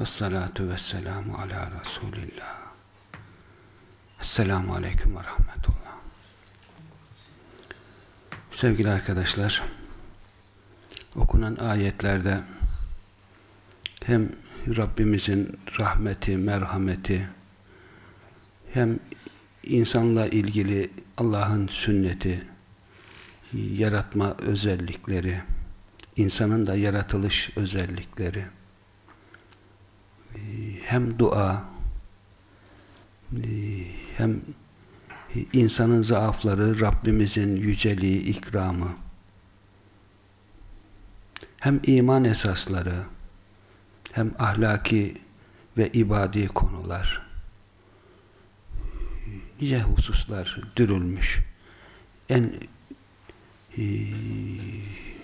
ve salatu ve selamu ala Resulillah. Esselamu Aleyküm ve Rahmetullah. Sevgili arkadaşlar, okunan ayetlerde hem Rabbimizin rahmeti, merhameti, hem insanla ilgili Allah'ın sünneti, yaratma özellikleri, insanın da yaratılış özellikleri, hem dua, hem insanın zaafları, Rabbimizin yüceliği, ikramı, hem iman esasları, hem ahlaki ve ibadi konular, nice hususlar dürülmüş. En e,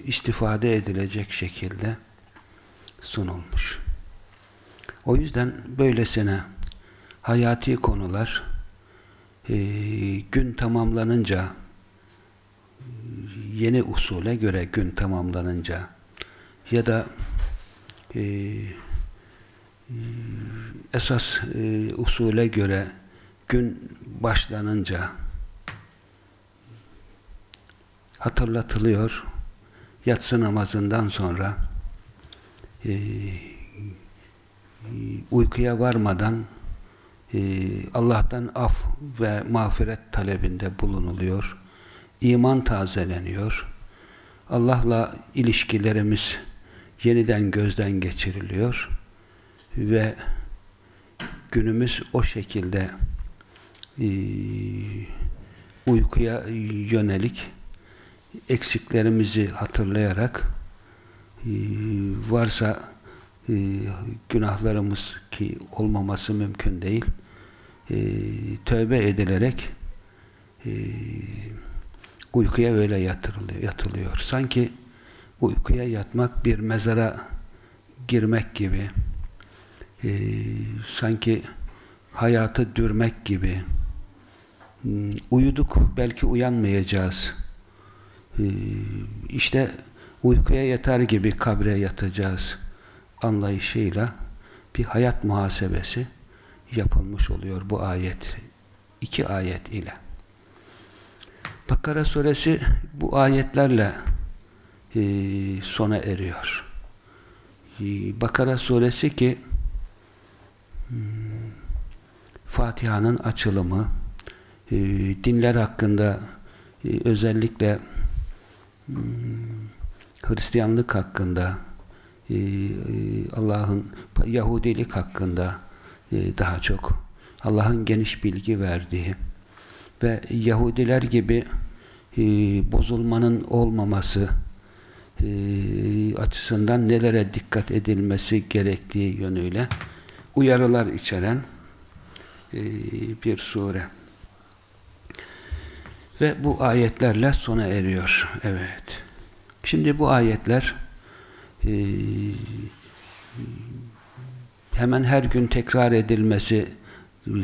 istifade edilecek şekilde sunulmuş. O yüzden böylesine hayati konular e, gün tamamlanınca yeni usule göre gün tamamlanınca ya da e, esas e, usule göre gün başlanınca hatırlatılıyor. Yatsı namazından sonra e, uykuya varmadan e, Allah'tan af ve mağfiret talebinde bulunuluyor. İman tazeleniyor. Allah'la ilişkilerimiz yeniden gözden geçiriliyor ve günümüz o şekilde e, uykuya yönelik eksiklerimizi hatırlayarak varsa e, günahlarımız ki olmaması mümkün değil. E, tövbe edilerek uykuya öyle yatırılıyor, yatılıyor. Sanki uykuya yatmak bir mezara girmek gibi sanki hayatı dürmek gibi. Uyuduk belki uyanmayacağız. İşte uykuya yatar gibi kabre yatacağız anlayışıyla bir hayat muhasebesi yapılmış oluyor bu ayet iki ayet ile. Bakara suresi bu ayetlerle e, sona eriyor. E, Bakara suresi ki hmm, Fatiha'nın açılımı e, dinler hakkında e, özellikle hmm, Hristiyanlık hakkında e, Allah'ın Yahudilik hakkında e, daha çok Allah'ın geniş bilgi verdiği ve Yahudiler gibi e, bozulmanın olmaması açısından nelere dikkat edilmesi gerektiği yönüyle uyarılar içeren bir sure. Ve bu ayetlerle sona eriyor. Evet. Şimdi bu ayetler e, hemen her gün tekrar edilmesi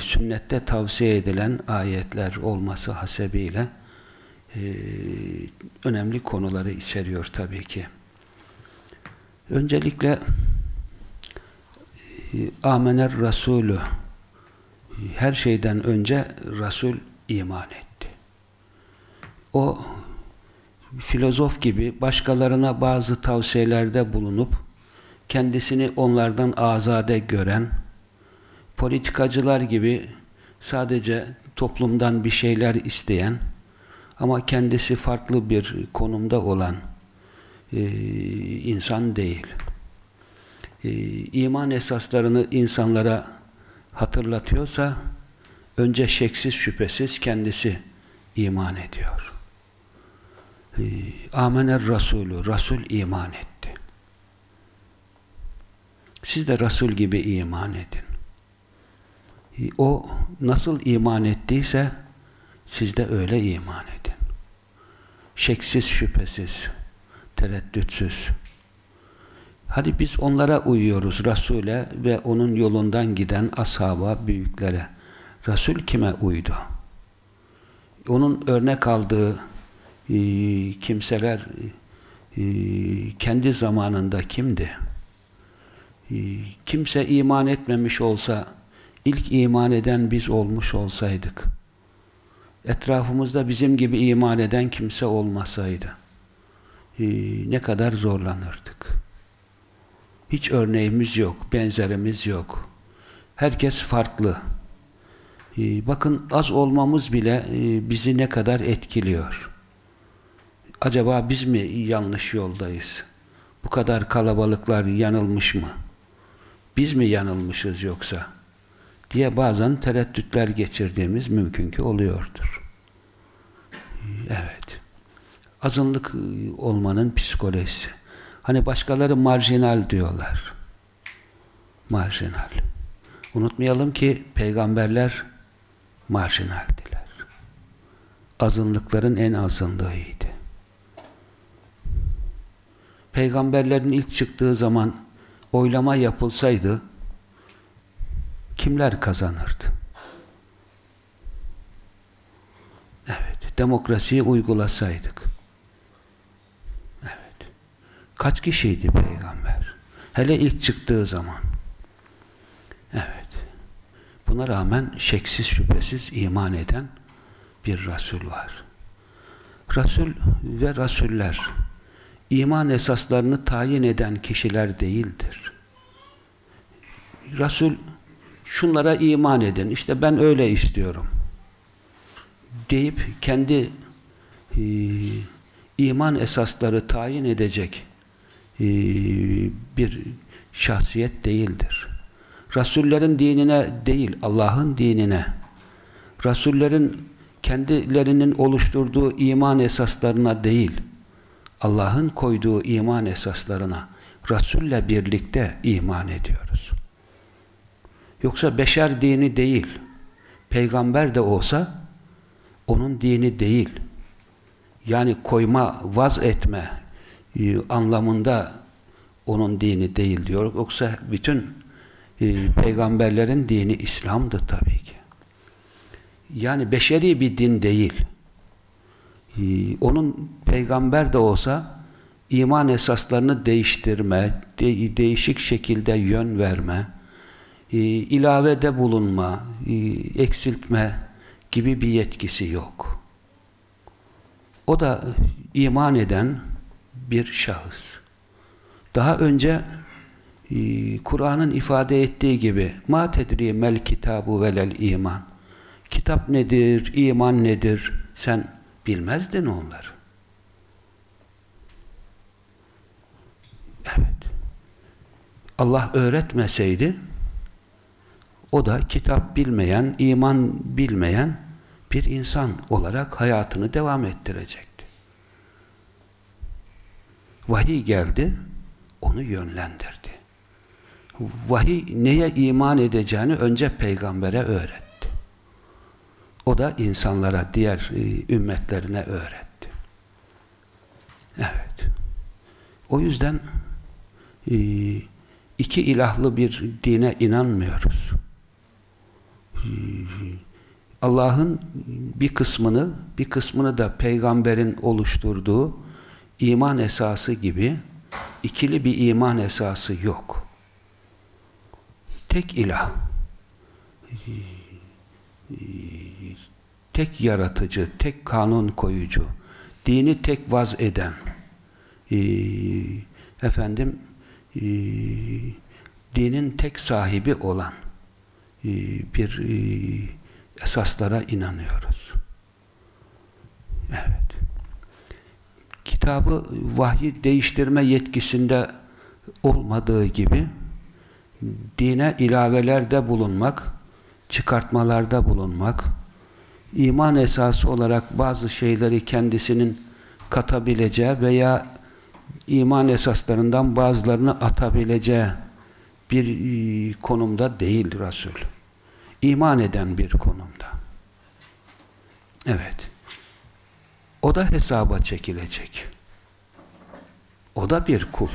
sünnette tavsiye edilen ayetler olması hasebiyle e, önemli konuları içeriyor tabii ki. Öncelikle e, Amener Resulü her şeyden önce Resul iman etti. O filozof gibi başkalarına bazı tavsiyelerde bulunup kendisini onlardan azade gören politikacılar gibi sadece toplumdan bir şeyler isteyen ama kendisi farklı bir konumda olan e, insan değil. E, iman esaslarını insanlara hatırlatıyorsa önce şeksiz şüphesiz kendisi iman ediyor. Amener Resulü, Resul iman etti. Siz de Resul gibi iman edin. E, o nasıl iman ettiyse siz de öyle iman edin. Şeksiz şüphesiz, tereddütsüz. Hadi biz onlara uyuyoruz Resul'e ve onun yolundan giden ashaba, büyüklere. Resul kime uydu? Onun örnek aldığı e, kimseler e, kendi zamanında kimdi? E, kimse iman etmemiş olsa, ilk iman eden biz olmuş olsaydık, etrafımızda bizim gibi iman eden kimse olmasaydı, e, ne kadar zorlanırdık. Hiç örneğimiz yok, benzerimiz yok. Herkes farklı. Ee, bakın az olmamız bile e, bizi ne kadar etkiliyor. Acaba biz mi yanlış yoldayız? Bu kadar kalabalıklar yanılmış mı? Biz mi yanılmışız yoksa? Diye bazen tereddütler geçirdiğimiz mümkün ki oluyordur. Evet. Azınlık olmanın psikolojisi. Hani başkaları marjinal diyorlar. Marjinal. Unutmayalım ki peygamberler marjinaldiler. Azınlıkların en azınlığıydı. Peygamberlerin ilk çıktığı zaman oylama yapılsaydı kimler kazanırdı? Evet, demokrasiyi uygulasaydık. Evet. Kaç kişiydi peygamber? Hele ilk çıktığı zaman. Evet. Buna rağmen şeksiz şüphesiz iman eden bir Resul var. Resul ve Rasuller iman esaslarını tayin eden kişiler değildir. Resul şunlara iman edin, işte ben öyle istiyorum deyip kendi e, iman esasları tayin edecek e, bir şahsiyet değildir. Rasullerin dinine değil, Allah'ın dinine, Rasullerin kendilerinin oluşturduğu iman esaslarına değil, Allah'ın koyduğu iman esaslarına, Resul'le birlikte iman ediyoruz. Yoksa beşer dini değil, peygamber de olsa, onun dini değil. Yani koyma, vaz etme e, anlamında onun dini değil diyor. Yoksa bütün e, peygamberlerin dini İslam'dı tabii ki. Yani beşeri bir din değil. E, onun peygamber de olsa iman esaslarını değiştirme, de, değişik şekilde yön verme, e, ilavede bulunma, e, eksiltme gibi bir yetkisi yok. O da iman eden bir şahıs. Daha önce e, Kur'an'ın ifade ettiği gibi ma tedri mel kitabu velel iman. Kitap nedir, iman nedir? Sen bilmezdin onları. Evet. Allah öğretmeseydi o da kitap bilmeyen, iman bilmeyen bir insan olarak hayatını devam ettirecekti. Vahiy geldi, onu yönlendirdi. Vahiy neye iman edeceğini önce peygambere öğretti. O da insanlara, diğer e, ümmetlerine öğretti. Evet. O yüzden e, iki ilahlı bir dine inanmıyoruz. E, Allah'ın bir kısmını, bir kısmını da peygamberin oluşturduğu iman esası gibi ikili bir iman esası yok. Tek ilah, tek yaratıcı, tek kanun koyucu, dini tek vaz eden, efendim, dinin tek sahibi olan bir esaslara inanıyoruz. Evet. Kitabı vahyi değiştirme yetkisinde olmadığı gibi dine ilavelerde bulunmak, çıkartmalarda bulunmak, iman esası olarak bazı şeyleri kendisinin katabileceği veya iman esaslarından bazılarını atabileceği bir konumda değil Resul. İman eden bir konumda. Evet. O da hesaba çekilecek. O da bir kul.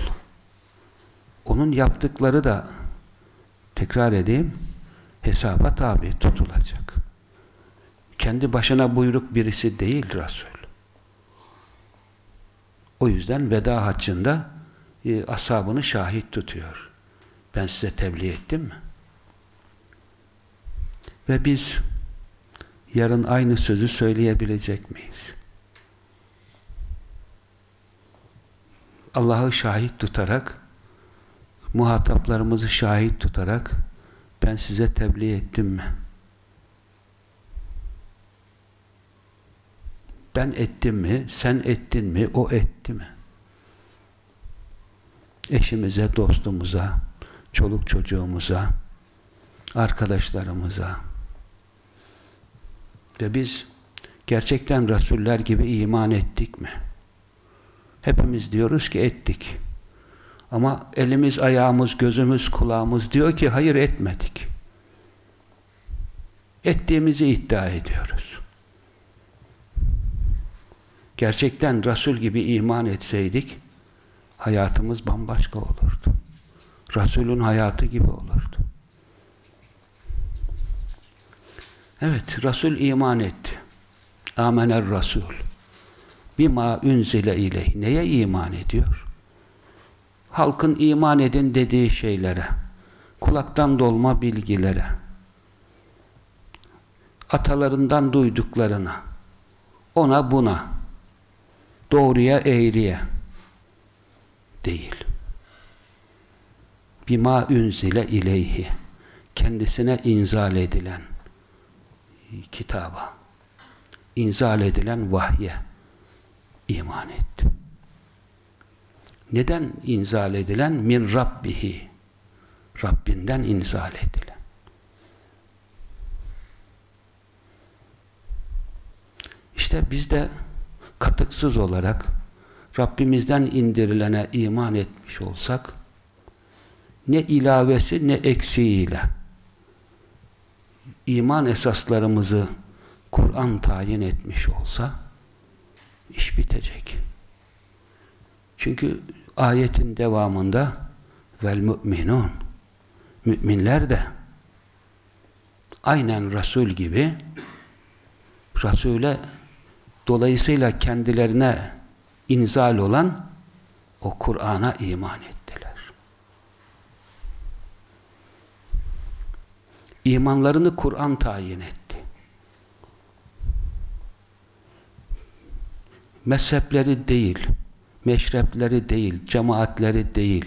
Onun yaptıkları da tekrar edeyim hesaba tabi tutulacak. Kendi başına buyruk birisi değil Resul. O yüzden veda haccında e, ashabını şahit tutuyor. Ben size tebliğ ettim mi? Ve biz yarın aynı sözü söyleyebilecek miyiz? Allah'ı şahit tutarak, muhataplarımızı şahit tutarak ben size tebliğ ettim mi? Ben ettim mi? Sen ettin mi? O etti mi? Eşimize, dostumuza, çoluk çocuğumuza, arkadaşlarımıza ve biz gerçekten Resuller gibi iman ettik mi? Hepimiz diyoruz ki ettik. Ama elimiz, ayağımız, gözümüz, kulağımız diyor ki hayır etmedik. Ettiğimizi iddia ediyoruz. Gerçekten Resul gibi iman etseydik hayatımız bambaşka olurdu. Resulün hayatı gibi olurdu. Evet, Resul iman etti. Amener Resul. Bima unzile ileyh. Neye iman ediyor? Halkın iman edin dediği şeylere, kulaktan dolma bilgilere, atalarından duyduklarına, ona buna, doğruya eğriye değil. Bima unzile ileyhi. Kendisine inzal edilen kitaba, inzal edilen vahye iman etti. Neden inzal edilen? Min Rabbihi. Rabbinden inzal edilen. İşte biz de katıksız olarak Rabbimizden indirilene iman etmiş olsak ne ilavesi ne eksiğiyle iman esaslarımızı Kur'an tayin etmiş olsa iş bitecek. Çünkü ayetin devamında vel müminun müminler de aynen Resul gibi Resul'e dolayısıyla kendilerine inzal olan o Kur'an'a iman ettiler. İmanlarını Kur'an tayin etti. Mezhepleri değil, meşrepleri değil, cemaatleri değil,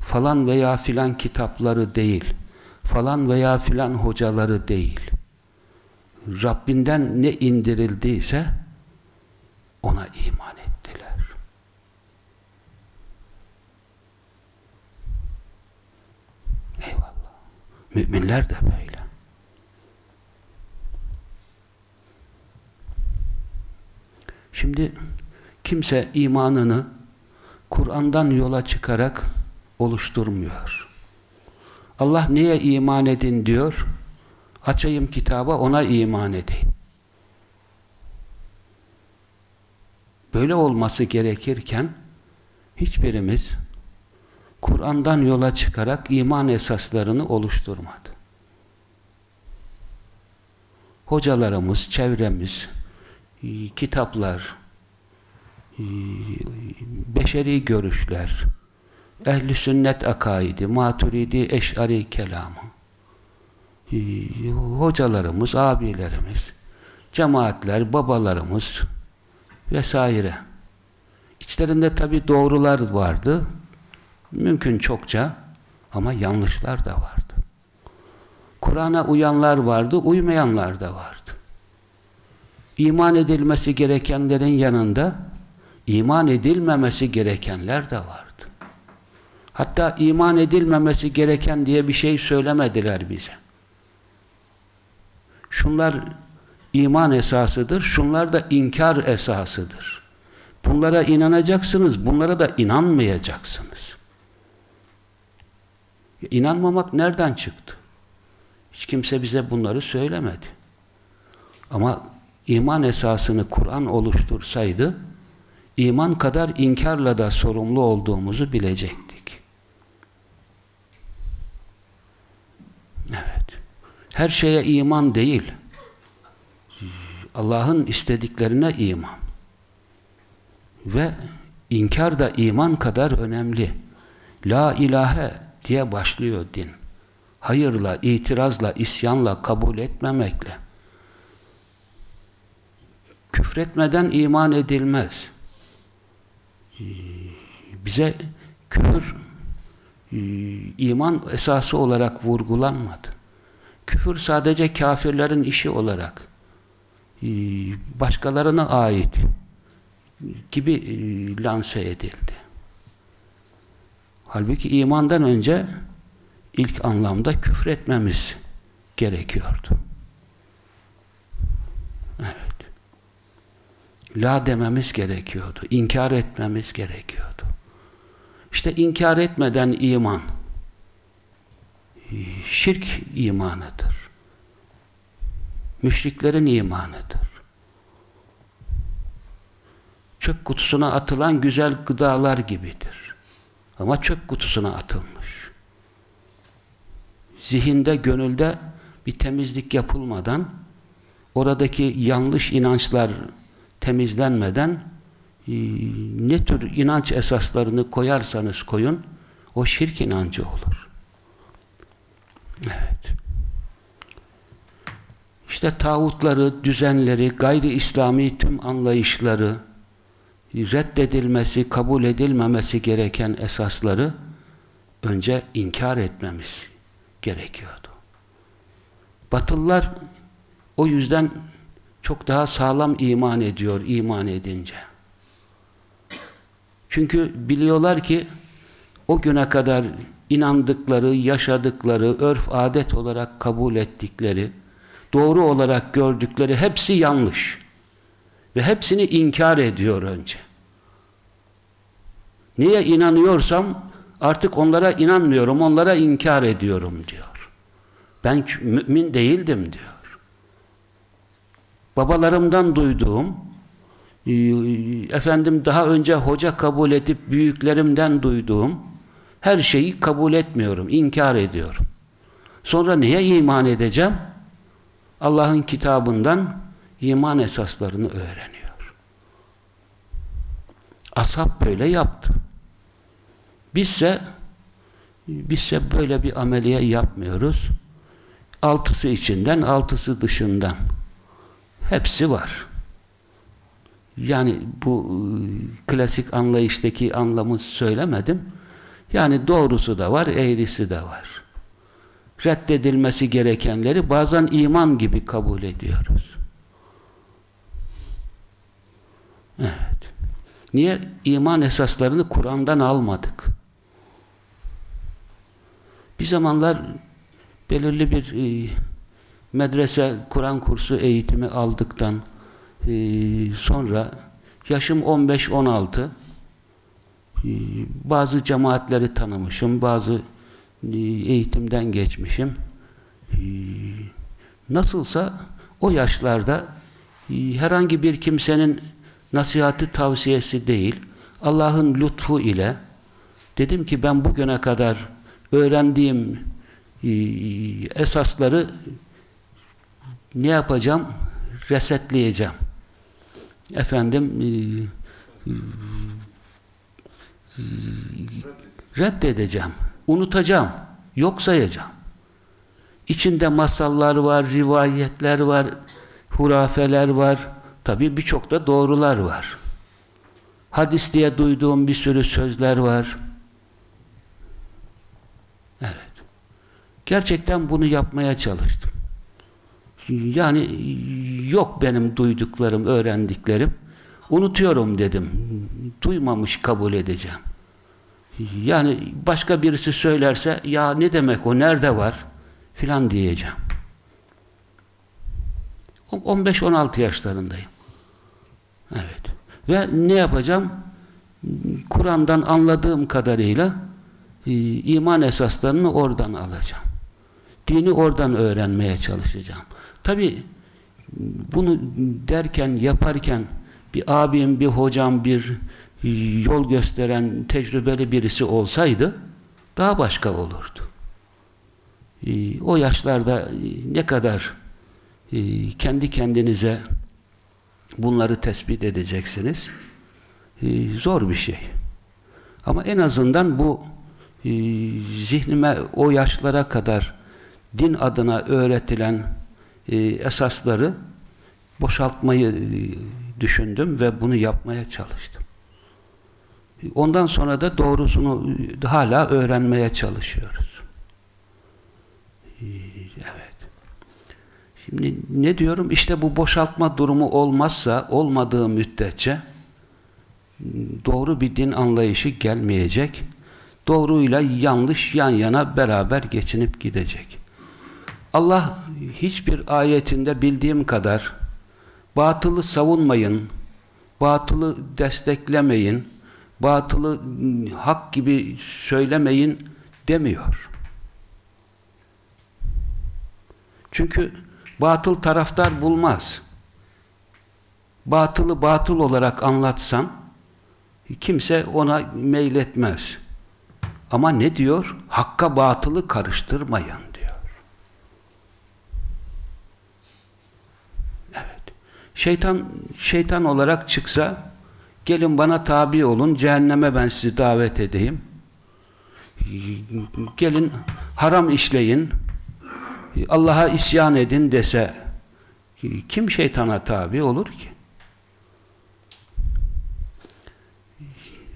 falan veya filan kitapları değil, falan veya filan hocaları değil. Rabbinden ne indirildiyse ona iman ettiler. Eyvallah. Müminler de böyle. Şimdi kimse imanını Kur'an'dan yola çıkarak oluşturmuyor. Allah niye iman edin diyor? Açayım kitaba ona iman edeyim. Böyle olması gerekirken hiçbirimiz Kur'an'dan yola çıkarak iman esaslarını oluşturmadı. Hocalarımız, çevremiz, e, kitaplar, e, beşeri görüşler, ehli sünnet akaidi, maturidi, eşari kelamı, hocalarımız, abilerimiz, cemaatler, babalarımız vesaire. İçlerinde tabi doğrular vardı, mümkün çokça ama yanlışlar da vardı. Kur'an'a uyanlar vardı, uymayanlar da vardı. İman edilmesi gerekenlerin yanında iman edilmemesi gerekenler de vardı. Hatta iman edilmemesi gereken diye bir şey söylemediler bize. Şunlar iman esasıdır, şunlar da inkar esasıdır. Bunlara inanacaksınız, bunlara da inanmayacaksınız. İnanmamak nereden çıktı? Hiç kimse bize bunları söylemedi. Ama iman esasını Kur'an oluştursaydı, iman kadar inkarla da sorumlu olduğumuzu bilecektik. Evet. Her şeye iman değil. Allah'ın istediklerine iman. Ve inkar da iman kadar önemli. La ilahe diye başlıyor din. Hayırla, itirazla, isyanla, kabul etmemekle. Küfretmeden iman edilmez. Bize küfür iman esası olarak vurgulanmadı. Küfür sadece kafirlerin işi olarak başkalarına ait gibi lanse edildi. Halbuki imandan önce ilk anlamda küfretmemiz gerekiyordu. Evet. La dememiz gerekiyordu. İnkar etmemiz gerekiyordu. İşte inkar etmeden iman şirk imanıdır. Müşriklerin imanıdır. Çöp kutusuna atılan güzel gıdalar gibidir. Ama çöp kutusuna atılmış. Zihinde, gönülde bir temizlik yapılmadan, oradaki yanlış inançlar temizlenmeden ne tür inanç esaslarını koyarsanız koyun, o şirk inancı olur. Evet. İşte tağutları, düzenleri, gayri İslami tüm anlayışları, reddedilmesi, kabul edilmemesi gereken esasları önce inkar etmemiz gerekiyordu. Batılılar o yüzden çok daha sağlam iman ediyor iman edince. Çünkü biliyorlar ki o güne kadar inandıkları, yaşadıkları, örf adet olarak kabul ettikleri, doğru olarak gördükleri hepsi yanlış. Ve hepsini inkar ediyor önce. Neye inanıyorsam artık onlara inanmıyorum, onlara inkar ediyorum diyor. Ben mümin değildim diyor. Babalarımdan duyduğum, efendim daha önce hoca kabul edip büyüklerimden duyduğum her şeyi kabul etmiyorum, inkar ediyorum. Sonra neye iman edeceğim? Allah'ın kitabından iman esaslarını öğreniyor. Ashab böyle yaptı. Bizse bizse böyle bir ameliye yapmıyoruz. Altısı içinden, altısı dışından. Hepsi var. Yani bu klasik anlayıştaki anlamı söylemedim. Yani doğrusu da var, eğrisi de var. Reddedilmesi gerekenleri bazen iman gibi kabul ediyoruz. Evet. Niye? İman esaslarını Kur'an'dan almadık. Bir zamanlar belirli bir e, medrese Kur'an kursu eğitimi aldıktan e, sonra yaşım 15-16 e, bazı cemaatleri tanımışım, bazı e, eğitimden geçmişim. E, Nasılsa o yaşlarda e, herhangi bir kimsenin nasihati tavsiyesi değil, Allah'ın lütfu ile dedim ki ben bugüne kadar öğrendiğim e, esasları ne yapacağım? Resetleyeceğim. Efendim reddedeceğim. Unutacağım. Yok sayacağım. İçinde masallar var, rivayetler var, hurafeler var. Tabii birçok da doğrular var. Hadis diye duyduğum bir sürü sözler var. Evet. Gerçekten bunu yapmaya çalıştım. Yani yok benim duyduklarım, öğrendiklerim. Unutuyorum dedim. Duymamış kabul edeceğim. Yani başka birisi söylerse ya ne demek o, nerede var filan diyeceğim. 15-16 yaşlarındayım. Evet. Ve ne yapacağım? Kur'an'dan anladığım kadarıyla e, iman esaslarını oradan alacağım. Dini oradan öğrenmeye çalışacağım. Tabi bunu derken, yaparken bir abim, bir hocam, bir e, yol gösteren tecrübeli birisi olsaydı daha başka olurdu. E, o yaşlarda ne kadar kendi kendinize bunları tespit edeceksiniz. Zor bir şey. Ama en azından bu zihnime o yaşlara kadar din adına öğretilen esasları boşaltmayı düşündüm ve bunu yapmaya çalıştım. Ondan sonra da doğrusunu hala öğrenmeye çalışıyoruz. Evet. Şimdi ne diyorum? İşte bu boşaltma durumu olmazsa, olmadığı müddetçe doğru bir din anlayışı gelmeyecek. Doğruyla yanlış yan yana beraber geçinip gidecek. Allah hiçbir ayetinde bildiğim kadar batılı savunmayın, batılı desteklemeyin, batılı hak gibi söylemeyin demiyor. Çünkü batıl taraftar bulmaz. Batılı batıl olarak anlatsam kimse ona meyletmez. Ama ne diyor? Hakka batılı karıştırmayın diyor. Evet. Şeytan şeytan olarak çıksa gelin bana tabi olun, cehenneme ben sizi davet edeyim. Gelin haram işleyin, Allah'a isyan edin dese kim şeytana tabi olur ki?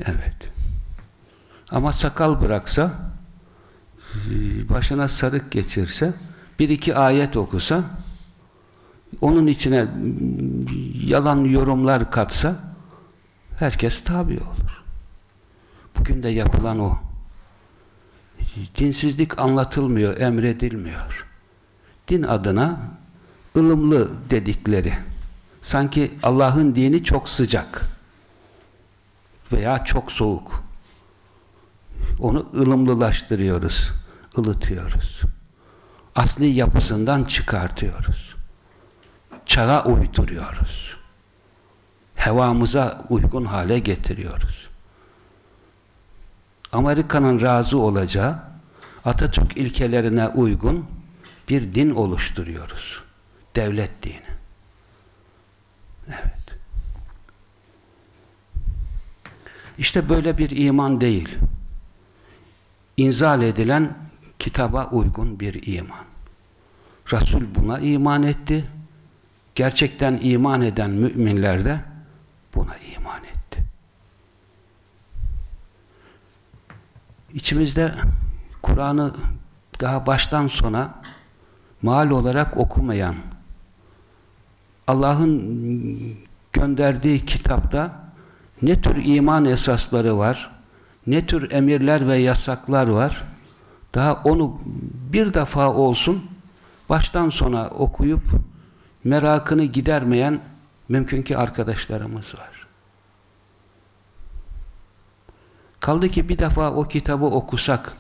Evet. Ama sakal bıraksa başına sarık geçirse bir iki ayet okusa onun içine yalan yorumlar katsa herkes tabi olur. Bugün de yapılan o. Dinsizlik anlatılmıyor, emredilmiyor din adına ılımlı dedikleri. Sanki Allah'ın dini çok sıcak veya çok soğuk. Onu ılımlılaştırıyoruz, ılıtıyoruz. Asli yapısından çıkartıyoruz. Çağa uyduruyoruz. Hevamıza uygun hale getiriyoruz. Amerika'nın razı olacağı Atatürk ilkelerine uygun bir din oluşturuyoruz. Devlet dini. Evet. İşte böyle bir iman değil. İnzal edilen kitaba uygun bir iman. Resul buna iman etti. Gerçekten iman eden müminler de buna iman etti. İçimizde Kur'an'ı daha baştan sona mal olarak okumayan, Allah'ın gönderdiği kitapta ne tür iman esasları var, ne tür emirler ve yasaklar var, daha onu bir defa olsun baştan sona okuyup merakını gidermeyen mümkün ki arkadaşlarımız var. Kaldı ki bir defa o kitabı okusak,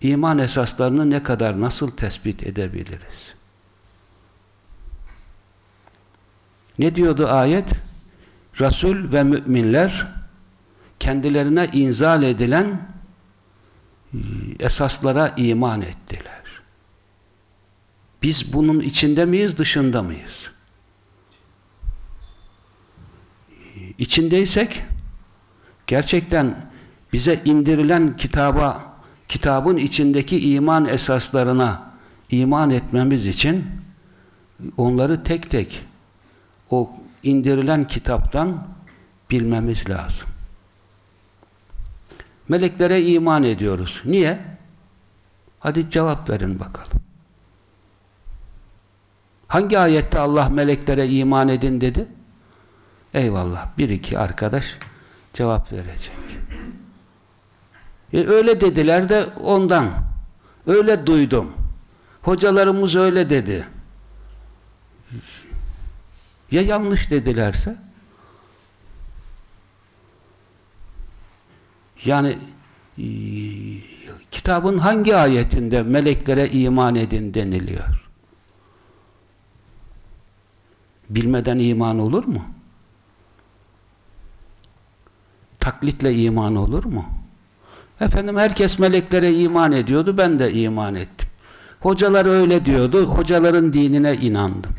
iman esaslarını ne kadar nasıl tespit edebiliriz? Ne diyordu ayet? Resul ve müminler kendilerine inzal edilen esaslara iman ettiler. Biz bunun içinde miyiz, dışında mıyız? İçindeysek gerçekten bize indirilen kitaba, kitabın içindeki iman esaslarına iman etmemiz için onları tek tek o indirilen kitaptan bilmemiz lazım. Meleklere iman ediyoruz. Niye? Hadi cevap verin bakalım. Hangi ayette Allah meleklere iman edin dedi? Eyvallah. Bir iki arkadaş cevap verecek. E öyle dediler de ondan. Öyle duydum. Hocalarımız öyle dedi. Ya yanlış dedilerse? Yani e, kitabın hangi ayetinde meleklere iman edin deniliyor? Bilmeden iman olur mu? Taklitle iman olur mu? Efendim herkes meleklere iman ediyordu, ben de iman ettim. Hocalar öyle diyordu, hocaların dinine inandım.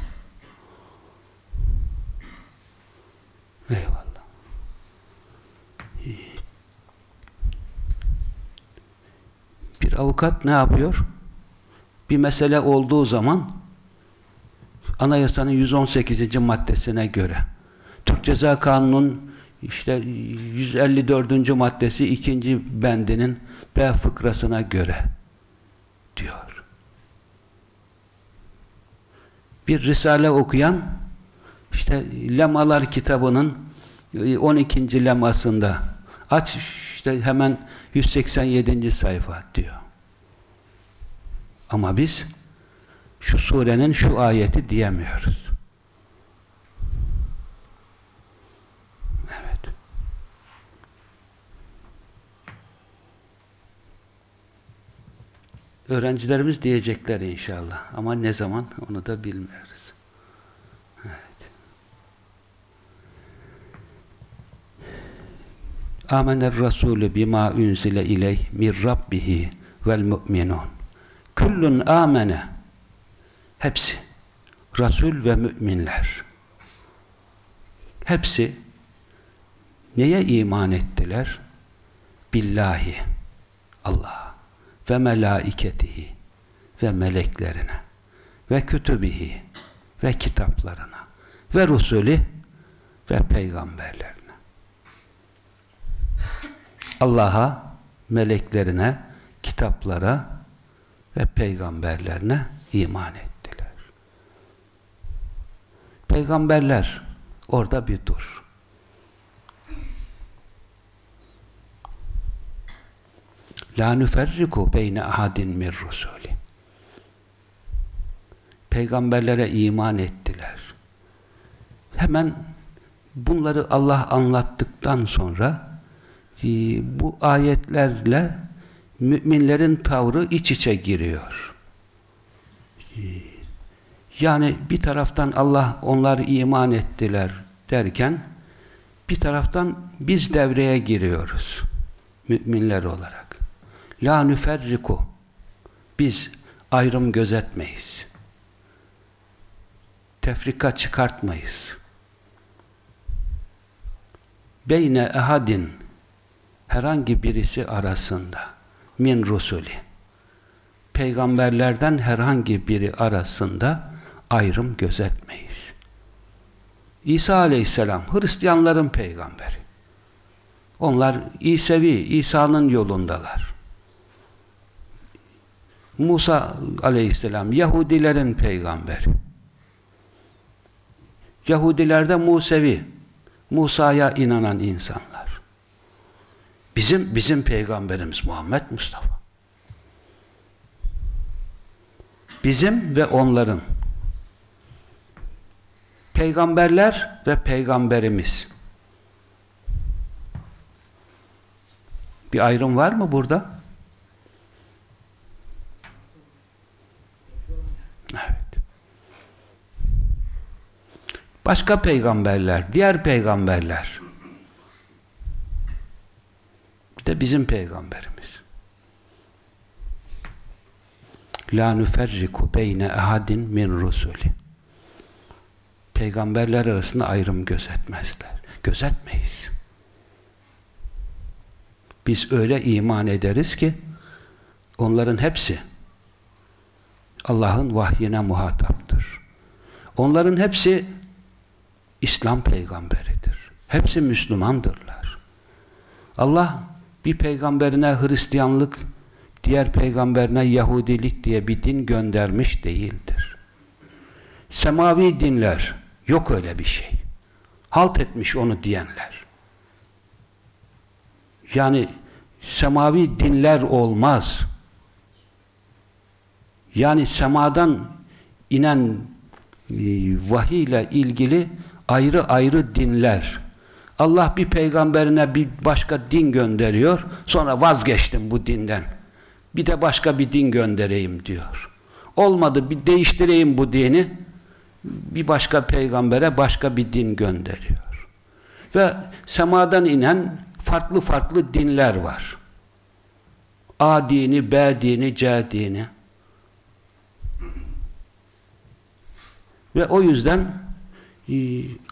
Eyvallah. Bir avukat ne yapıyor? Bir mesele olduğu zaman anayasanın 118. maddesine göre Türk Ceza Kanunu'nun işte 154. maddesi ikinci bendinin B fıkrasına göre diyor. Bir risale okuyan işte lemalar kitabının 12. lemasında aç işte hemen 187. sayfa diyor. Ama biz şu surenin şu ayeti diyemiyoruz. Evet. Öğrencilerimiz diyecekler inşallah. Ama ne zaman onu da bilmiyoruz. Evet. Amener Rasulü bima unzile ileyh min rabbihi vel mu'minun. Kullun amene. Hepsi. Resul ve müminler. Hepsi neye iman ettiler? Billahi. Allah ve melaiketihi ve meleklerine ve kütübihi ve kitaplarına ve rusulü ve peygamberlerine. Allah'a, meleklerine, kitaplara ve peygamberlerine iman ettiler. Peygamberler orada bir dur. La nüferriku beyne ahadin min rusuli. Peygamberlere iman ettiler. Hemen bunları Allah anlattıktan sonra bu ayetlerle müminlerin tavrı iç içe giriyor. Yani bir taraftan Allah onlar iman ettiler derken bir taraftan biz devreye giriyoruz. Müminler olarak. La nüferriku. Biz ayrım gözetmeyiz. Tefrika çıkartmayız. Beyne ehadin herhangi birisi arasında min rusuli peygamberlerden herhangi biri arasında ayrım gözetmeyiz. İsa aleyhisselam Hristiyanların peygamberi. Onlar İsevi, İsa'nın yolundalar. Musa aleyhisselam Yahudilerin peygamberi. Yahudilerde Musevi, Musa'ya inanan insanlar. Bizim bizim peygamberimiz Muhammed Mustafa. Bizim ve onların peygamberler ve peygamberimiz. Bir ayrım var mı burada? Evet. Başka peygamberler, diğer peygamberler. Bir de bizim peygamberimiz. La nüferriku beyne ehadin min rusuli. Peygamberler arasında ayrım gözetmezler. Gözetmeyiz. Biz öyle iman ederiz ki onların hepsi Allah'ın vahyine muhataptır. Onların hepsi İslam peygamberidir. Hepsi Müslümandırlar. Allah bir peygamberine Hristiyanlık, diğer peygamberine Yahudilik diye bir din göndermiş değildir. Semavi dinler yok öyle bir şey. Halt etmiş onu diyenler. Yani semavi dinler olmaz. Yani semadan inen e, vahiy ile ilgili ayrı ayrı dinler. Allah bir peygamberine bir başka din gönderiyor. Sonra vazgeçtim bu dinden. Bir de başka bir din göndereyim diyor. Olmadı bir değiştireyim bu dini. Bir başka peygambere başka bir din gönderiyor. Ve semadan inen farklı farklı dinler var. A dini, B dini, C dini. Ve o yüzden e,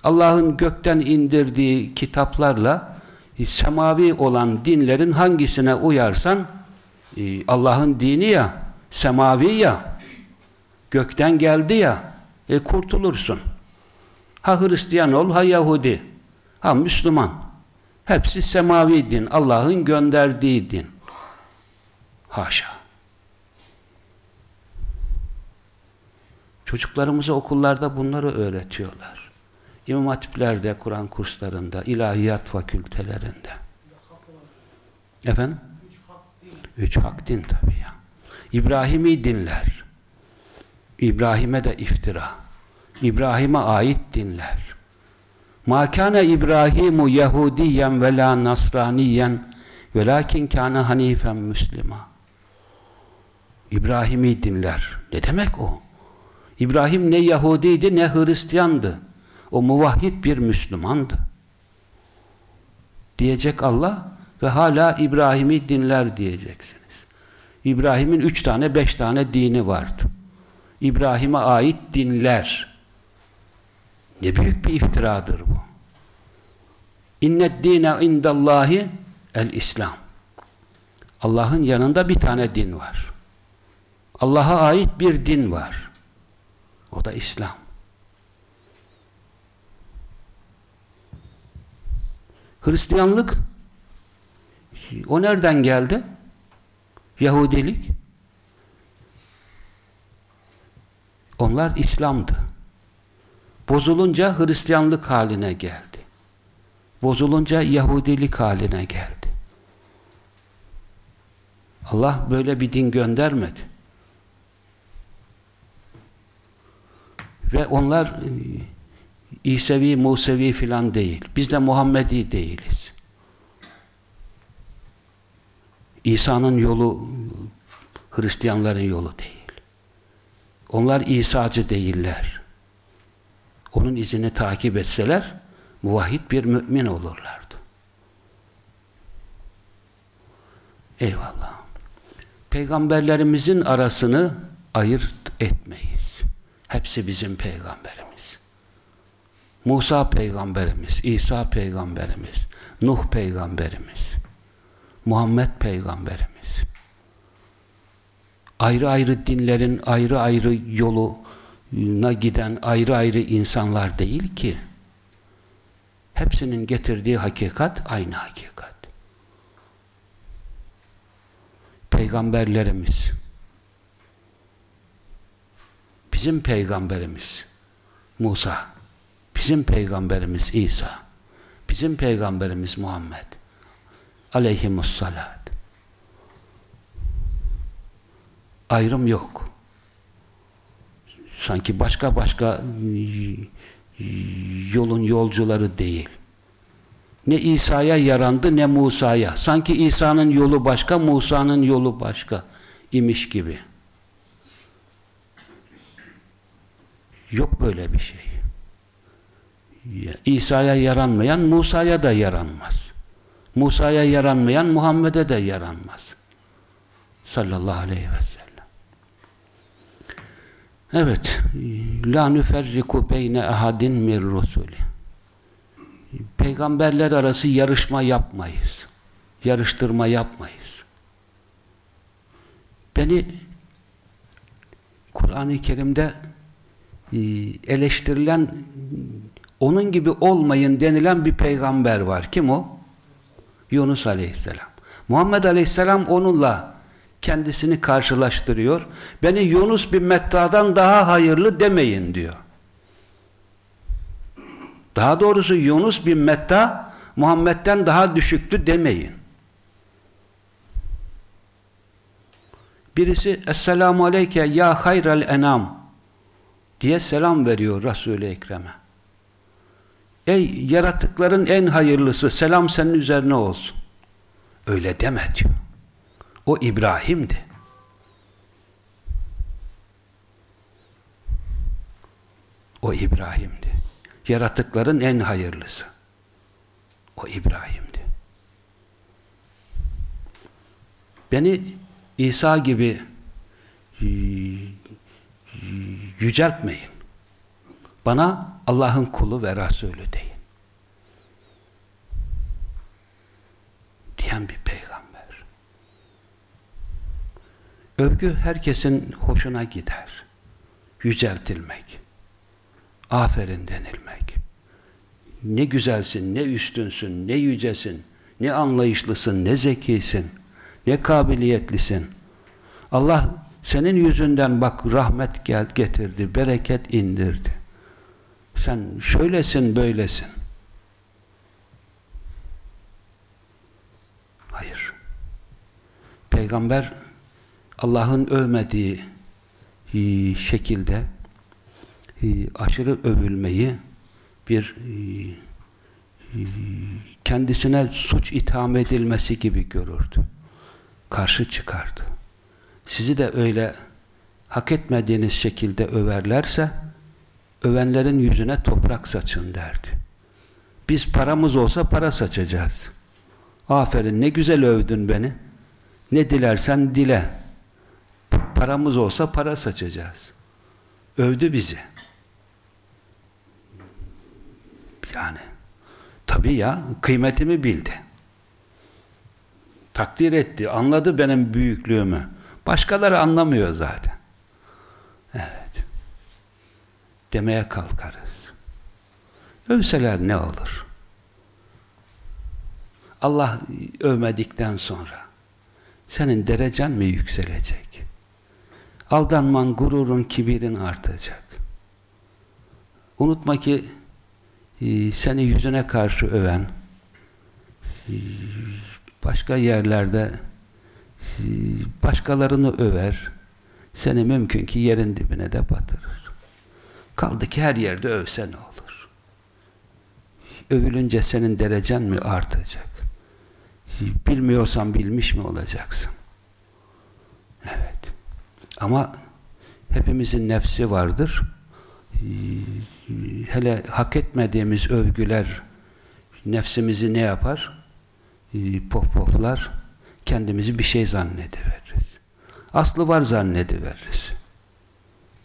Allah'ın gökten indirdiği kitaplarla e, semavi olan dinlerin hangisine uyarsan e, Allah'ın dini ya, semavi ya, gökten geldi ya, e, kurtulursun. Ha Hristiyan ol, ha Yahudi, ha Müslüman. Hepsi semavi din, Allah'ın gönderdiği din. Haşa. Çocuklarımıza okullarda bunları öğretiyorlar. İmam hatiplerde, Kur'an kurslarında, ilahiyat fakültelerinde. Efendim? Üç hak din tabii ya. İbrahimi dinler. İbrahim'e de iftira. İbrahim'e ait dinler. Ma kana İbrahimu Yahudiyen ve la Nasraniyen velakin kana hanifen Müslüman. İbrahimi dinler. Ne demek o? İbrahim ne Yahudiydi ne Hristiyandı. O muvahhid bir Müslümandı. Diyecek Allah ve hala İbrahim'i dinler diyeceksiniz. İbrahim'in üç tane, beş tane dini vardı. İbrahim'e ait dinler. Ne büyük bir iftiradır bu. İnned dine indallahi el-İslam. Allah'ın yanında bir tane din var. Allah'a ait bir din var. O da İslam. Hristiyanlık o nereden geldi? Yahudilik onlar İslam'dı. Bozulunca Hristiyanlık haline geldi. Bozulunca Yahudilik haline geldi. Allah böyle bir din göndermedi. Ve onlar e, İsevi, Musevi filan değil. Biz de Muhammedi değiliz. İsa'nın yolu Hristiyanların yolu değil. Onlar İsa'cı değiller. Onun izini takip etseler muvahhid bir mümin olurlardı. Eyvallah. Peygamberlerimizin arasını ayırt etmeyiz. Hepsi bizim peygamberimiz. Musa peygamberimiz, İsa peygamberimiz, Nuh peygamberimiz, Muhammed peygamberimiz. Ayrı ayrı dinlerin ayrı ayrı yoluna giden ayrı ayrı insanlar değil ki. Hepsinin getirdiği hakikat aynı hakikat. Peygamberlerimiz bizim peygamberimiz Musa, bizim peygamberimiz İsa, bizim peygamberimiz Muhammed aleyhimussalat. Ayrım yok. Sanki başka başka yolun yolcuları değil. Ne İsa'ya yarandı ne Musa'ya. Sanki İsa'nın yolu başka, Musa'nın yolu başka imiş gibi. Yok böyle bir şey. İsa'ya yaranmayan Musa'ya da yaranmaz. Musa'ya yaranmayan Muhammed'e de yaranmaz. Sallallahu aleyhi ve sellem. Evet. La nüferriku beyne ahadin mir rusuli. Peygamberler arası yarışma yapmayız. Yarıştırma yapmayız. Beni Kur'an-ı Kerim'de e, eleştirilen onun gibi olmayın denilen bir peygamber var. Kim o? Yunus Aleyhisselam. Muhammed Aleyhisselam onunla kendisini karşılaştırıyor. Beni Yunus bin Metta'dan daha hayırlı demeyin diyor. Daha doğrusu Yunus bin Metta Muhammed'den daha düşüktü demeyin. Birisi Esselamu Aleyke ya hayral enam diye selam veriyor Resul-i Ekrem'e. Ey yaratıkların en hayırlısı selam senin üzerine olsun. Öyle deme diyor. O İbrahim'di. O İbrahim'di. Yaratıkların en hayırlısı. O İbrahim'di. Beni İsa gibi yüceltmeyin. Bana Allah'ın kulu ve Resulü deyin. Diyen bir peygamber. Övgü herkesin hoşuna gider. Yüceltilmek. Aferin denilmek. Ne güzelsin, ne üstünsün, ne yücesin, ne anlayışlısın, ne zekisin, ne kabiliyetlisin. Allah senin yüzünden bak rahmet gel getirdi, bereket indirdi. Sen şöylesin, böylesin. Hayır. Peygamber Allah'ın övmediği şekilde aşırı övülmeyi bir kendisine suç itham edilmesi gibi görürdü. Karşı çıkardı. Sizi de öyle hak etmediğiniz şekilde överlerse övenlerin yüzüne toprak saçın derdi. Biz paramız olsa para saçacağız. Aferin ne güzel övdün beni. Ne dilersen dile. Paramız olsa para saçacağız. Övdü bizi. Yani tabii ya kıymetimi bildi. Takdir etti, anladı benim büyüklüğümü. Başkaları anlamıyor zaten. Evet. Demeye kalkarız. Övseler ne olur? Allah övmedikten sonra senin derecen mi yükselecek? Aldanman, gururun, kibirin artacak. Unutma ki seni yüzüne karşı öven başka yerlerde başkalarını över seni mümkün ki yerin dibine de batırır. Kaldı ki her yerde övse ne olur? Övülünce senin derecen mi artacak? Bilmiyorsan bilmiş mi olacaksın? Evet. Ama hepimizin nefsi vardır. Hele hak etmediğimiz övgüler nefsimizi ne yapar? Pof poflar. Kendimizi bir şey zannediveririz. Aslı var zannediveririz.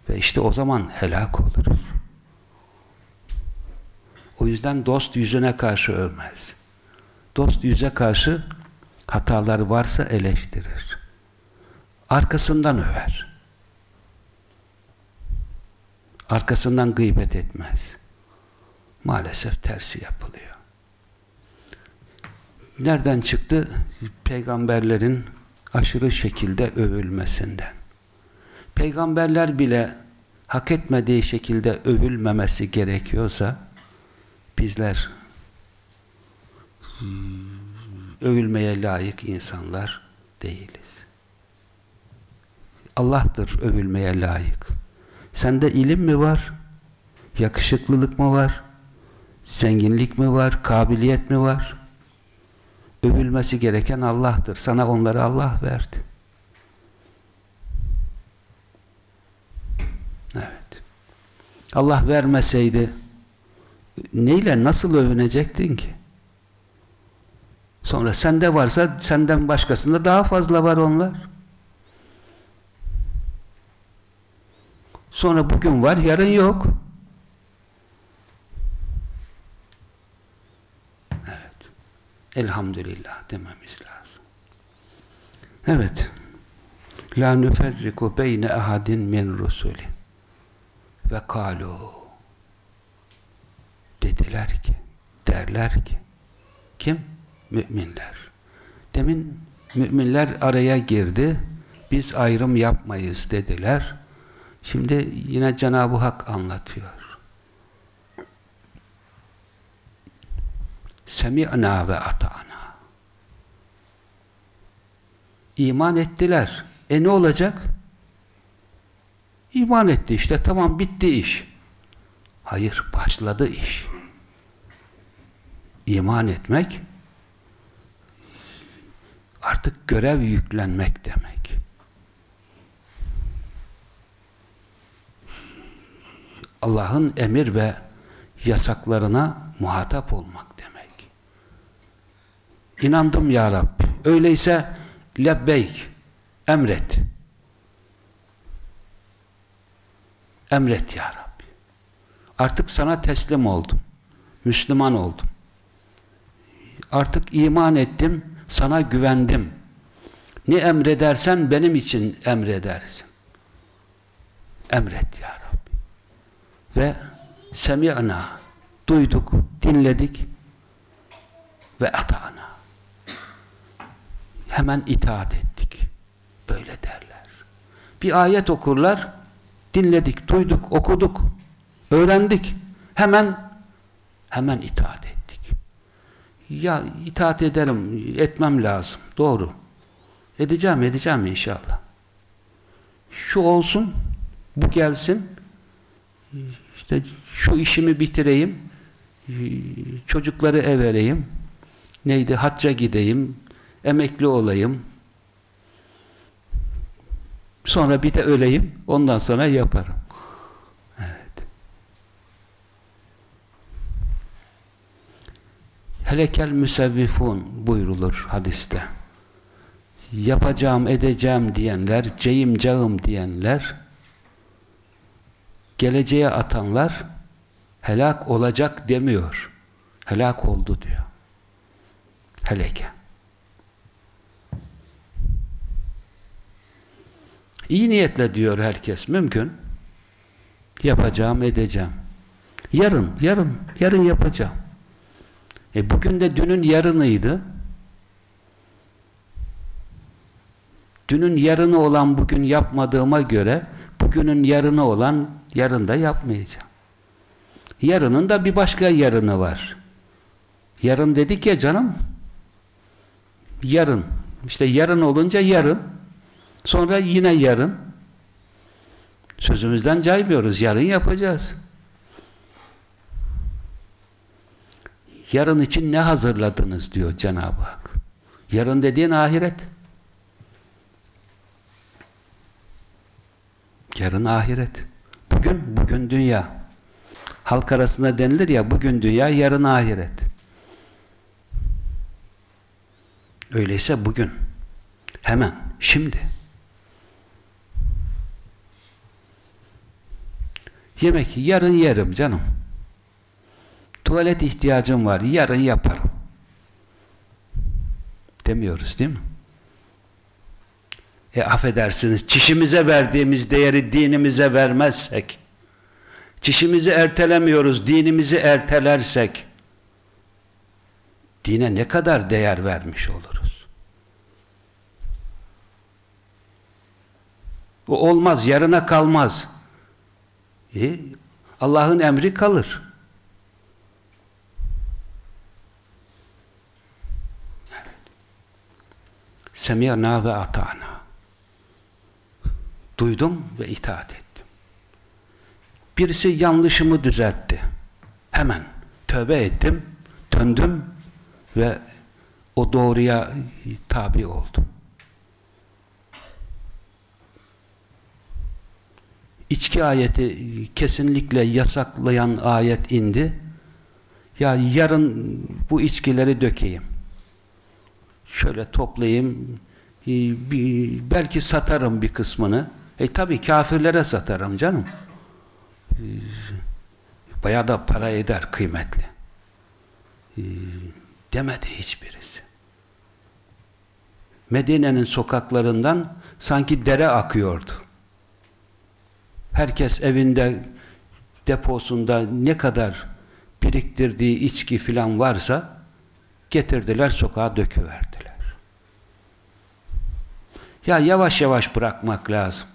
Ve işte o zaman helak oluruz. O yüzden dost yüzüne karşı övmez. Dost yüze karşı hataları varsa eleştirir. Arkasından över. Arkasından gıybet etmez. Maalesef tersi yapılıyor. Nereden çıktı? Peygamberlerin aşırı şekilde övülmesinden. Peygamberler bile hak etmediği şekilde övülmemesi gerekiyorsa bizler övülmeye layık insanlar değiliz. Allah'tır övülmeye layık. Sende ilim mi var? Yakışıklılık mı var? Zenginlik mi var? Kabiliyet mi var? Övülmesi gereken Allah'tır. Sana onları Allah verdi. Evet. Allah vermeseydi neyle nasıl övünecektin ki? Sonra sende varsa senden başkasında daha fazla var onlar. Sonra bugün var, yarın yok. Evet. Elhamdülillah dememiz lazım. Evet. La nüferriku beyne ahadin min rusuli ve kalu dediler ki, derler ki kim? Müminler. Demin müminler araya girdi. Biz ayrım yapmayız dediler. Şimdi yine Cenab-ı Hak anlatıyor. Semi'na ve ata'na. İman ettiler. E ne olacak? İman etti işte. Tamam bitti iş. Hayır başladı iş. İman etmek artık görev yüklenmek demek. Allah'ın emir ve yasaklarına muhatap olmak demek. İnandım ya Rabbi. Öyleyse lebbeyk, emret. Emret ya Rabbi. Artık sana teslim oldum. Müslüman oldum. Artık iman ettim, sana güvendim. Ne emredersen benim için emredersin. Emret ya Rabbi. Ve semi'na duyduk, dinledik ve ata'na hemen itaat ettik. Böyle derler. Bir ayet okurlar, dinledik, duyduk, okuduk, öğrendik. Hemen hemen itaat ettik. Ya itaat ederim, etmem lazım. Doğru. Edeceğim, edeceğim inşallah. Şu olsun, bu gelsin. İşte şu işimi bitireyim. Çocukları ev vereyim. Neydi? Hacca gideyim. Emekli olayım. Sonra bir de öleyim. Ondan sonra yaparım. Helekel müsevvifun buyrulur hadiste. Yapacağım, edeceğim diyenler, ceyim cağım diyenler, geleceğe atanlar helak olacak demiyor. Helak oldu diyor. Heleke. İyi niyetle diyor herkes. Mümkün. Yapacağım, edeceğim. Yarın, yarın, yarın yapacağım. E bugün de dünün yarınıydı. Dünün yarını olan bugün yapmadığıma göre bugünün yarını olan yarın da yapmayacağım. Yarının da bir başka yarını var. Yarın dedik ya canım. Yarın. İşte yarın olunca yarın. Sonra yine yarın. Sözümüzden caymıyoruz. Yarın yapacağız. Yarın için ne hazırladınız diyor Cenab-ı Hak. Yarın dediğin ahiret. Yarın ahiret. Bugün, bugün dünya. Halk arasında denilir ya bugün dünya, yarın ahiret. Öyleyse bugün. Hemen, şimdi. Yemek yarın yerim canım. Tuvalet ihtiyacım var, yarın yaparım. Demiyoruz değil mi? E affedersiniz, çişimize verdiğimiz değeri dinimize vermezsek, çişimizi ertelemiyoruz, dinimizi ertelersek, dine ne kadar değer vermiş oluruz? O olmaz, yarına kalmaz. E, Allah'ın emri kalır. Semiyana ve atana. Duydum ve itaat ettim. Birisi yanlışımı düzeltti. Hemen tövbe ettim, döndüm ve o doğruya tabi oldum. İçki ayeti kesinlikle yasaklayan ayet indi. Ya yarın bu içkileri dökeyim. Şöyle toplayayım. e, bir- belki satarım bir kısmını. E tabi kafirlere satarım canım. E, bayağı da para eder kıymetli. E, demedi hiçbirisi. Medine'nin sokaklarından sanki dere akıyordu. Herkes evinde deposunda ne kadar biriktirdiği içki filan varsa getirdiler sokağa döküverdiler. Ya yavaş yavaş bırakmak lazım.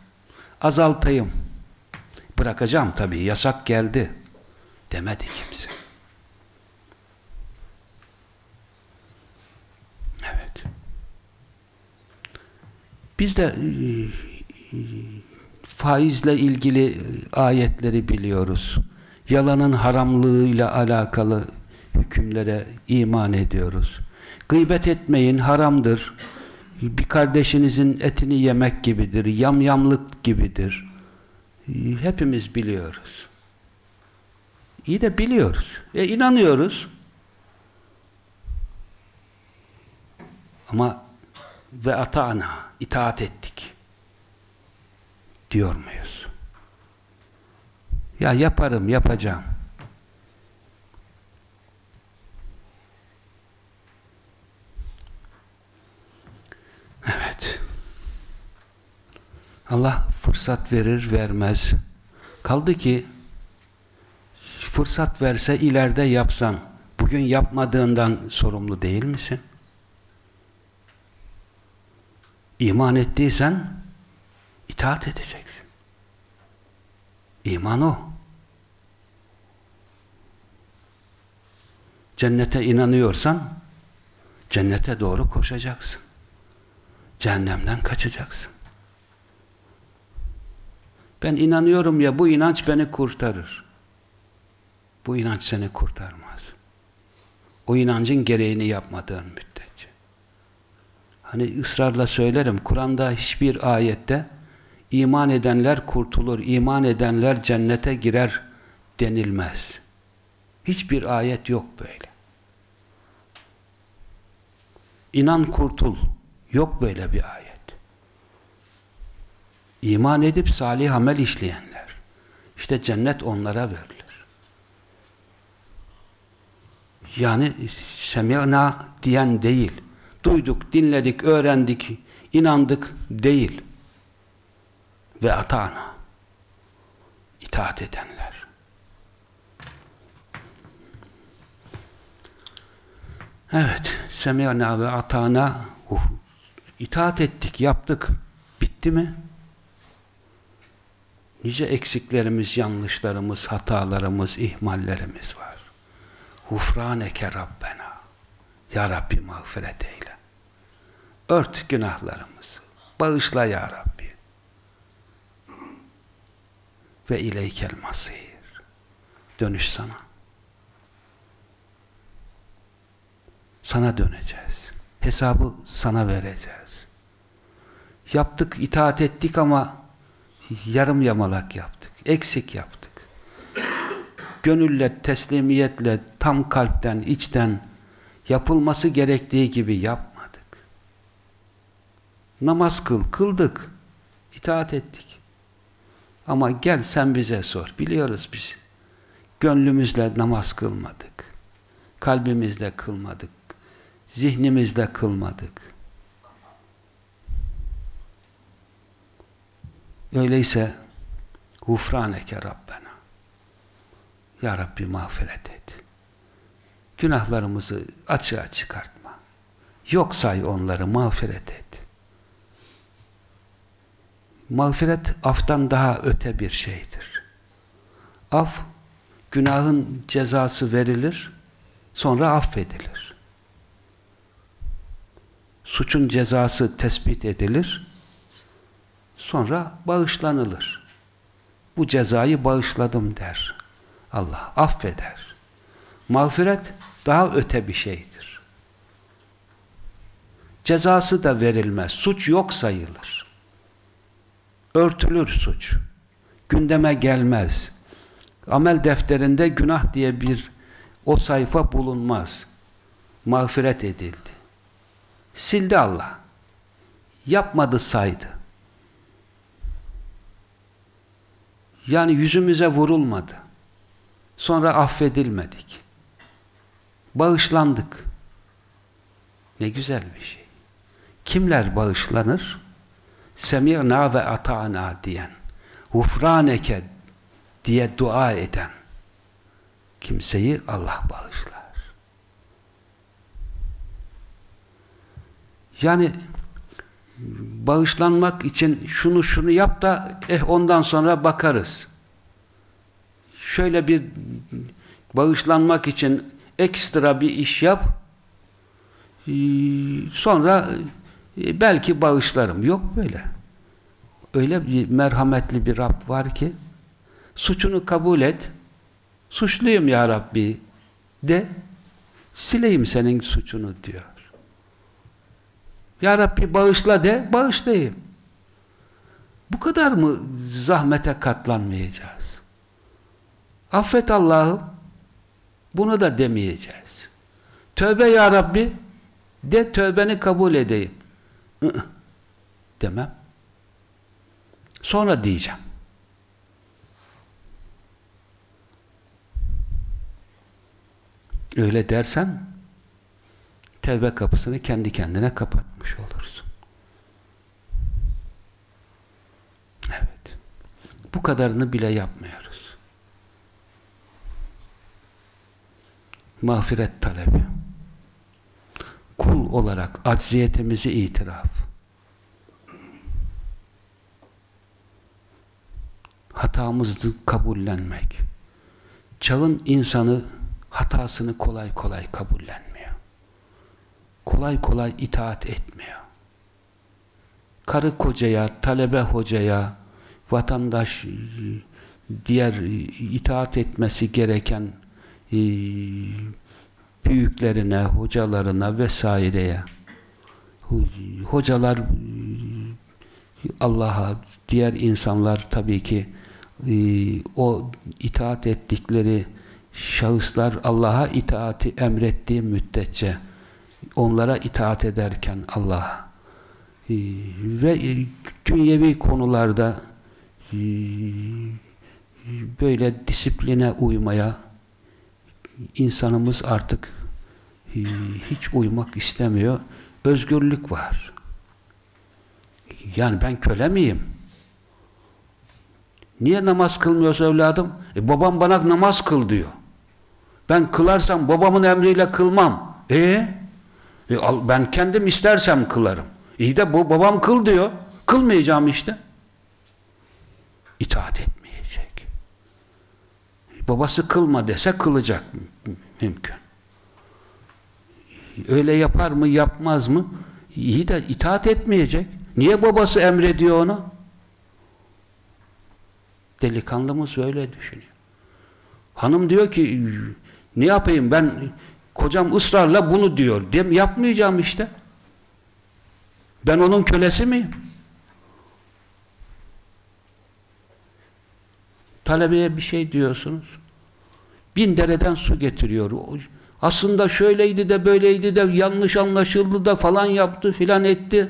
Azaltayım. Bırakacağım tabii. Yasak geldi. Demedi kimse. Evet. Biz de e, e, faizle ilgili ayetleri biliyoruz. Yalanın haramlığıyla alakalı hükümlere iman ediyoruz. Gıybet etmeyin haramdır. Bir kardeşinizin etini yemek gibidir. Yamyamlık gibidir. Hepimiz biliyoruz. İyi de biliyoruz. E inanıyoruz. Ama ve ata'na itaat ettik. Diyor muyuz? Ya yaparım, yapacağım. Evet. Allah fırsat verir, vermez. Kaldı ki fırsat verse ileride yapsan, bugün yapmadığından sorumlu değil misin? İman ettiysen itaat edeceksin. İman o. Cennete inanıyorsan cennete doğru koşacaksın. Cehennemden kaçacaksın. Ben inanıyorum ya bu inanç beni kurtarır. Bu inanç seni kurtarmaz. O inancın gereğini yapmadığın müddetçe. Hani ısrarla söylerim, Kur'an'da hiçbir ayette iman edenler kurtulur, iman edenler cennete girer denilmez. Hiçbir ayet yok böyle. İnan kurtul. Yok böyle bir ayet. İman edip salih amel işleyenler. İşte cennet onlara verilir. Yani semina diyen değil. Duyduk, dinledik, öğrendik, inandık değil. Ve atana. itaat edenler. Evet, semina ve atana uh, itaat ettik, yaptık. Bitti mi? Nice eksiklerimiz, yanlışlarımız, hatalarımız, ihmallerimiz var. Hufraneke Rabbena. Ya Rabbi mağfiret eyle. Ört günahlarımızı. Bağışla Ya Rabbi. Ve ileykel masir. Dönüş sana. Sana döneceğiz. Hesabı sana vereceğiz. Yaptık, itaat ettik ama yarım yamalak yaptık. Eksik yaptık. Gönülle, teslimiyetle, tam kalpten, içten yapılması gerektiği gibi yapmadık. Namaz kıl, kıldık. itaat ettik. Ama gel sen bize sor. Biliyoruz biz. Gönlümüzle namaz kılmadık. Kalbimizle kılmadık. Zihnimizle kılmadık. Öyleyse gufraneke Rabbena. Ya Rabbi mağfiret et. Günahlarımızı açığa çıkartma. Yok say onları mağfiret et. Mağfiret aftan daha öte bir şeydir. Af, günahın cezası verilir, sonra affedilir. Suçun cezası tespit edilir, sonra bağışlanılır. Bu cezayı bağışladım der. Allah affeder. Mağfiret daha öte bir şeydir. Cezası da verilmez. Suç yok sayılır. Örtülür suç. Gündeme gelmez. Amel defterinde günah diye bir O sayfa bulunmaz. Mağfiret edildi. Sildi Allah. Yapmadı saydı. Yani yüzümüze vurulmadı. Sonra affedilmedik. Bağışlandık. Ne güzel bir şey. Kimler bağışlanır? Semi'na ve ata'na diyen, gufraneke diye dua eden kimseyi Allah bağışlar. Yani bağışlanmak için şunu şunu yap da eh ondan sonra bakarız. Şöyle bir bağışlanmak için ekstra bir iş yap ee, sonra e, belki bağışlarım. Yok böyle. Öyle bir merhametli bir Rab var ki suçunu kabul et suçluyum ya Rabbi de sileyim senin suçunu diyor. Ya Rabbi bağışla de bağışlayayım. Bu kadar mı zahmete katlanmayacağız? Affet Allah'ım bunu da demeyeceğiz. Tövbe ya Rabbi de tövbeni kabul edeyim. I -ı. Demem. Sonra diyeceğim. Öyle dersen tevbe kapısını kendi kendine kapatmış olursun. Evet. Bu kadarını bile yapmıyoruz. Mağfiret talebi. Kul olarak acziyetimizi itiraf. Hatamızı kabullenmek. Çağın insanı hatasını kolay kolay kabullenmiyor. Kolay kolay itaat etmiyor. Karı kocaya, talebe hocaya, vatandaş diğer itaat etmesi gereken e, büyüklerine, hocalarına vesaireye hocalar Allah'a, diğer insanlar tabii ki e, o itaat ettikleri şahıslar Allah'a itaati emrettiği müddetçe onlara itaat ederken Allah'a e, ve dünyevi konularda e, böyle disipline uymaya insanımız artık e, hiç uymak istemiyor. Özgürlük var. Yani ben köle miyim? Niye namaz kılmıyoruz evladım? E babam bana namaz kıl diyor. Ben kılarsam babamın emriyle kılmam. E, e ben kendim istersem kılarım. İyi de bu babam kıl diyor. Kılmayacağım işte. İtaat etmeyecek. Babası kılma dese kılacak mümkün. Öyle yapar mı yapmaz mı? İyi de itaat etmeyecek. Niye babası emrediyor onu? Delikanlımız öyle düşünüyor. Hanım diyor ki ne yapayım ben kocam ısrarla bunu diyor. Dem yapmayacağım işte. Ben onun kölesi miyim? Talebeye bir şey diyorsunuz. Bin dereden su getiriyor. Aslında şöyleydi de böyleydi de yanlış anlaşıldı da falan yaptı filan etti.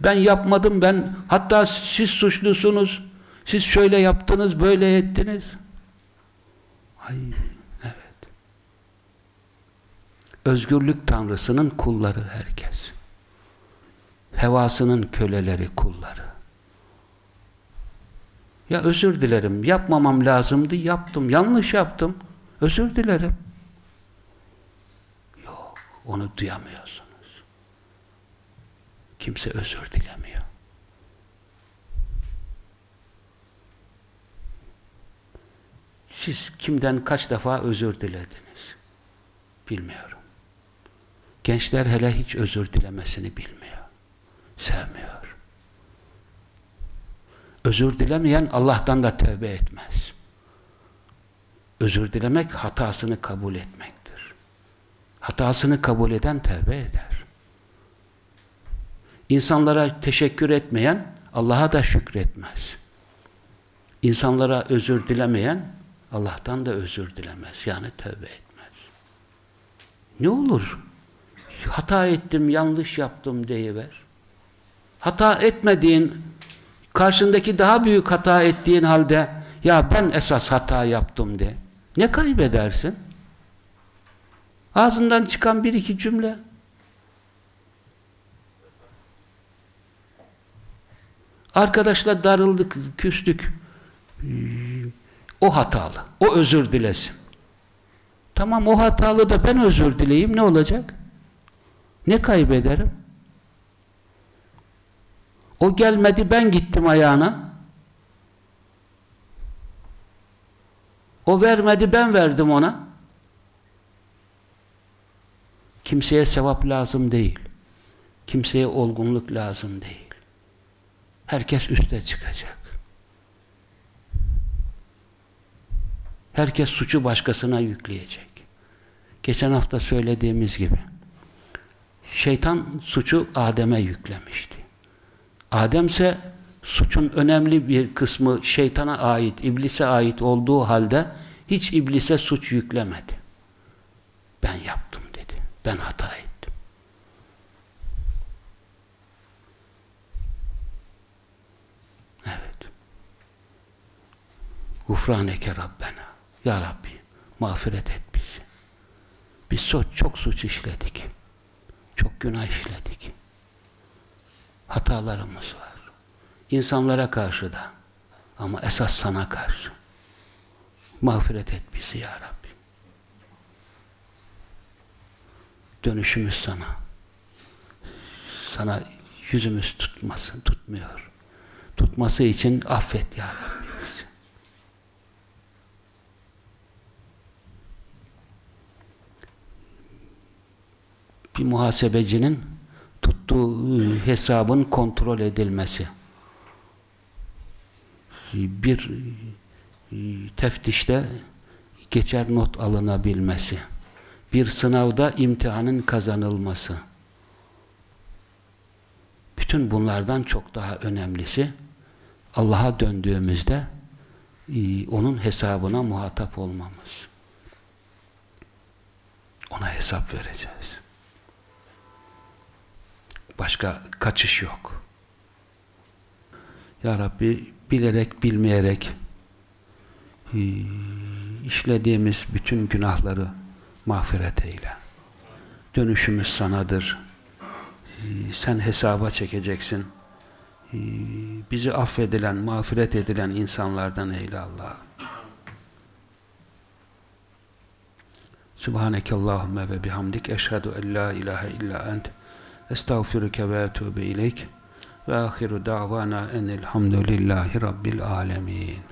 Ben yapmadım ben hatta siz suçlusunuz. Siz şöyle yaptınız böyle ettiniz. Ay evet. Özgürlük tanrısının kulları herkes. Hevasının köleleri kulları. Ya özür dilerim yapmamam lazımdı yaptım yanlış yaptım özür dilerim. Yok onu duyamıyorsunuz. Kimse özür dilemiyor. Siz kimden kaç defa özür dilediniz? Bilmiyorum. Gençler hele hiç özür dilemesini bilmiyor. Sevmiyor. Özür dilemeyen Allah'tan da tövbe etmez. Özür dilemek hatasını kabul etmektir. Hatasını kabul eden tövbe eder. İnsanlara teşekkür etmeyen Allah'a da şükretmez. İnsanlara özür dilemeyen Allah'tan da özür dilemez. Yani tövbe etmez. Ne olur? Hata ettim, yanlış yaptım deyiver. Hata etmediğin, karşındaki daha büyük hata ettiğin halde ya ben esas hata yaptım de. Ne kaybedersin? Ağzından çıkan bir iki cümle. Arkadaşla darıldık, küstük. O hatalı. O özür dilesin. Tamam o hatalı da ben özür dileyeyim ne olacak? Ne kaybederim? O gelmedi ben gittim ayağına. O vermedi ben verdim ona. Kimseye sevap lazım değil. Kimseye olgunluk lazım değil. Herkes üste çıkacak. Herkes suçu başkasına yükleyecek. Geçen hafta söylediğimiz gibi şeytan suçu Adem'e yüklemişti. Adem ise suçun önemli bir kısmı şeytana ait, iblise ait olduğu halde hiç iblise suç yüklemedi. Ben yaptım dedi. Ben hata ettim. Evet. Gufraneke Rabbena. Ya Rabbi mağfiret et bizi. Biz suç, çok suç işledik. Çok günah işledik. Hatalarımız var. İnsanlara karşı da. Ama esas sana karşı. Mağfiret et bizi ya Rabbi. Dönüşümüz sana. Sana yüzümüz tutmasın, tutmuyor. Tutması için affet ya Rabbi. bizi. Bir muhasebecinin tuttuğu hesabın kontrol edilmesi. Bir e, teftişte geçer not alınabilmesi. Bir sınavda imtihanın kazanılması. Bütün bunlardan çok daha önemlisi Allah'a döndüğümüzde e, onun hesabına muhatap olmamız. Ona hesap vereceğiz. Başka kaçış yok. Ya Rabbi bilerek bilmeyerek e, işlediğimiz bütün günahları mağfiret eyle. Dönüşümüz sanadır. E, sen hesaba çekeceksin. E, bizi affedilen, mağfiret edilen insanlardan eyle Allah. Subhaneke Allahümme ve bihamdik eşhedü en la ilahe illa ent estağfiruke ve etûbü ileyk ve ahiru da'vana enelhamdülillahi rabbil alemin.